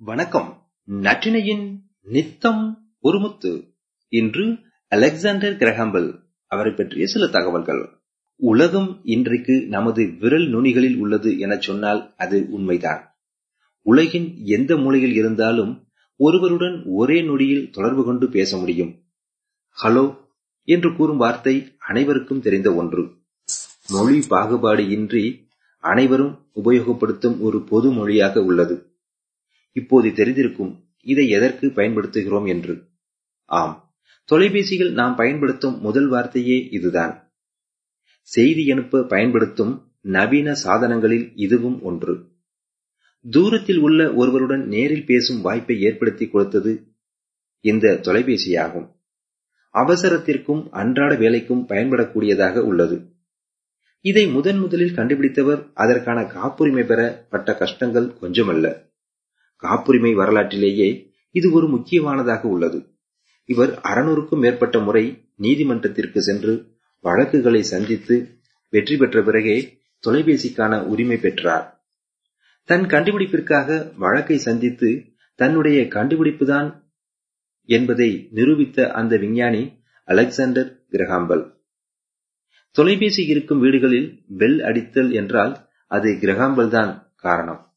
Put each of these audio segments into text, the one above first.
வணக்கம். நற்றினையின் நித்தம் ஒருமுத்து. இன்று அலெக்சாண்டர் கிரஹாம்பல் அவரை பற்றிய சில தகவல்கள். உலகம் இன்றைக்கு நமது விரல் நுனிகளில் உள்ளது என சொன்னால் அது உண்மைதான். உலகின் எந்த மூலையில் இருந்தாலும் ஒருவருடன் ஒரே நொடியில் தொடர்பு கொண்டு பேச முடியும். ஹலோ என்று கூறும் வார்த்தை அனைவருக்கும் தெரிந்த ஒன்று. மொழி பாகுபாடு இன்றி அனைவரும் உபயோகப்படுத்தும் ஒரு பொது மொழியாக உள்ளது. இப்போது தெரிந்திருக்கும் இதை எதற்கு பயன்படுத்துகிறோம் என்று. ஆம். தொலைபேசியில் நாம் பயன்படுத்தும் முதல் வார்த்தையே இதுதான். செய்தி அனுப்ப பயன்படுத்தும் நவீன சாதனங்களில் இதுவும் ஒன்று. தூரத்தில் உள்ள ஒருவருடன் நேரில் பேசும் வாய்ப்பை ஏற்படுத்தி கொடுத்தது இந்த தொலைபேசியாகும். அவசரத்திற்கும் அன்றாட வேலைக்கும் பயன்படக்கூடியதாக உள்ளது. இதை முதன் முதலில் கண்டுபிடித்தவர் அதற்கான காப்புரிமை பெற பட்ட கஷ்டங்கள் கொஞ்சமல்ல. காப்புரிமை வரலாற்றிலேயே இது ஒரு முக்கியமானதாக உள்ளது. இவர் அறுநூறுக்கும் மேற்பட்ட முறை நீதிமன்றத்திற்கு சென்று வழக்குகளை சந்தித்து வெற்றி பெற்ற பிறகே தொலைபேசிக்கான உரிமை பெற்றார். தன் கண்டுபிடிப்பிற்காக வழக்கை சந்தித்து தன்னுடைய கண்டுபிடிப்புதான் என்பதை நிரூபித்த அந்த விஞ்ஞானி அலெக்சாண்டர் கிரகாம்பல். தொலைபேசி இருக்கும் வீடுகளில் பெல் அடித்தல் என்றால் அது கிரகாம்பல் தான் காரணம்.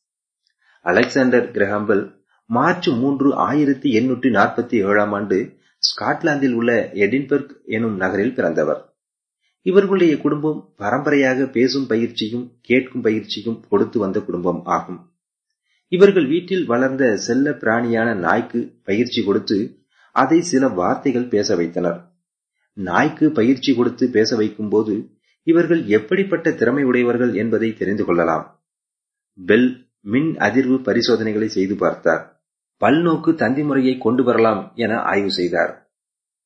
அலெக்சாண்டர் கிரஹாம்பல் மார்ச் மூன்று ஆயிரத்தி எண்ணூற்றி நாற்பத்தி ஏழாம் ஆண்டு ஸ்காட்லாந்தில் உள்ள எடின்பர்க் எனும் நகரில் பிறந்தவர். இவர்களுடைய குடும்பம் பரம்பரையாக பேசும் பயிற்சியும் கேட்கும் பயிற்சியும் கொடுத்து வந்த குடும்பம் ஆகும். இவர்கள் வீட்டில் வளர்ந்த செல்ல பிராணியான நாய்க்கு பயிற்சி கொடுத்து அதை சில வார்த்தைகள் பேச வைத்தனர். நாய்க்கு பயிற்சி கொடுத்து பேச வைக்கும் போது இவர்கள் எப்படிப்பட்ட திறமை உடையவர்கள் என்பதை தெரிந்து கொள்ளலாம். பெல் மின் அதிர்வு பரிசோதனைகளை செய்து பார்த்தார். பல்நோக்கு தந்தி முறையை கொண்டு வரலாம் என ஆய்வு செய்தார்.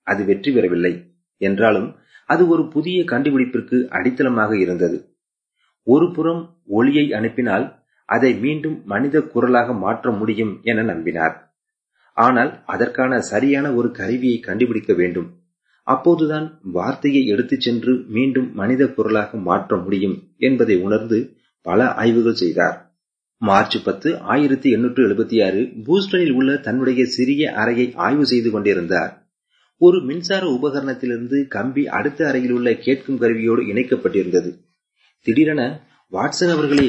அது வெற்றி பெறவில்லை. என்றாலும் அது ஒரு புதிய கண்டுபிடிப்பிற்கு அடித்தளமாக இருந்தது. ஒரு புறம் ஒளியை அனுப்பினால் அதை மீண்டும் மனித குரலாக மாற்ற முடியும் என நம்பினார். ஆனால் அதற்கான சரியான ஒரு கருவியை கண்டுபிடிக்க வேண்டும். அப்போதுதான் வார்த்தையை எடுத்துச் சென்று மீண்டும் மனித குரலாக மாற்ற முடியும் என்பதை உணர்ந்து பல ஆய்வுகள் செய்தார். மார்ச் பத்து ஆயிரத்தி எண்ணூற்று எழுபத்தி ஆறு பூஸ்டனில் உள்ள தன்னுடைய சிறிய அறையை ஆய்வு செய்து கொண்டிருந்தார். ஒரு மின்சார உபகரணத்திலிருந்து கம்பி அடுத்த அறையில் உள்ள கேட்கும் கருவியோடு இணைக்கப்பட்டிருந்தது. திடீரென வாட்சன் அவர்களே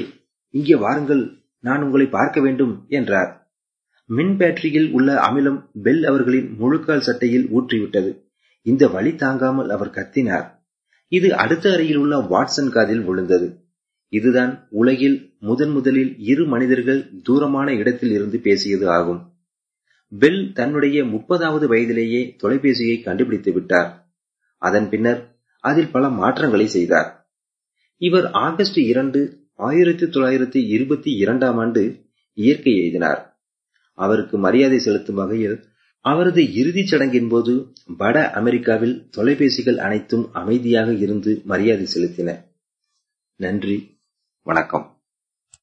இங்கே வாருங்கள் நான் உங்களை பார்க்க வேண்டும் என்றார். மின் பேட்டரியில் உள்ள அமிலம் பெல் அவர்களின் முழுக்கால் சட்டையில் ஊற்றிவிட்டது. இந்த வழி தாங்காமல் அவர் கத்தினார். இது அடுத்த அறையில் உள்ள வாட்சன் காதில் விழுந்தது. இதுதான் உலகில் முதன் முதலில் இரு மனிதர்கள் தூரமான இடத்தில் இருந்து பேசியது ஆகும். பெல் தன்னுடைய முப்பதாவது வயதிலேயே தொலைபேசியை கண்டுபிடித்து விட்டார். அதன் பின்னர் அதில் பல மாற்றங்களை செய்தார். இவர் ஆகஸ்ட் இரண்டு ஆயிரத்தி தொள்ளாயிரத்தி இருபத்தி இரண்டாம் ஆண்டு இயற்கை எழுதினார். அவருக்கு மரியாதை செலுத்தும் வகையில் அவரது இறுதிச் சடங்கின் போது வட அமெரிக்காவில் தொலைபேசிகள் அனைத்தும் அமைதியாக இருந்து மரியாதை செலுத்தின. நன்றி. வணக்கம்.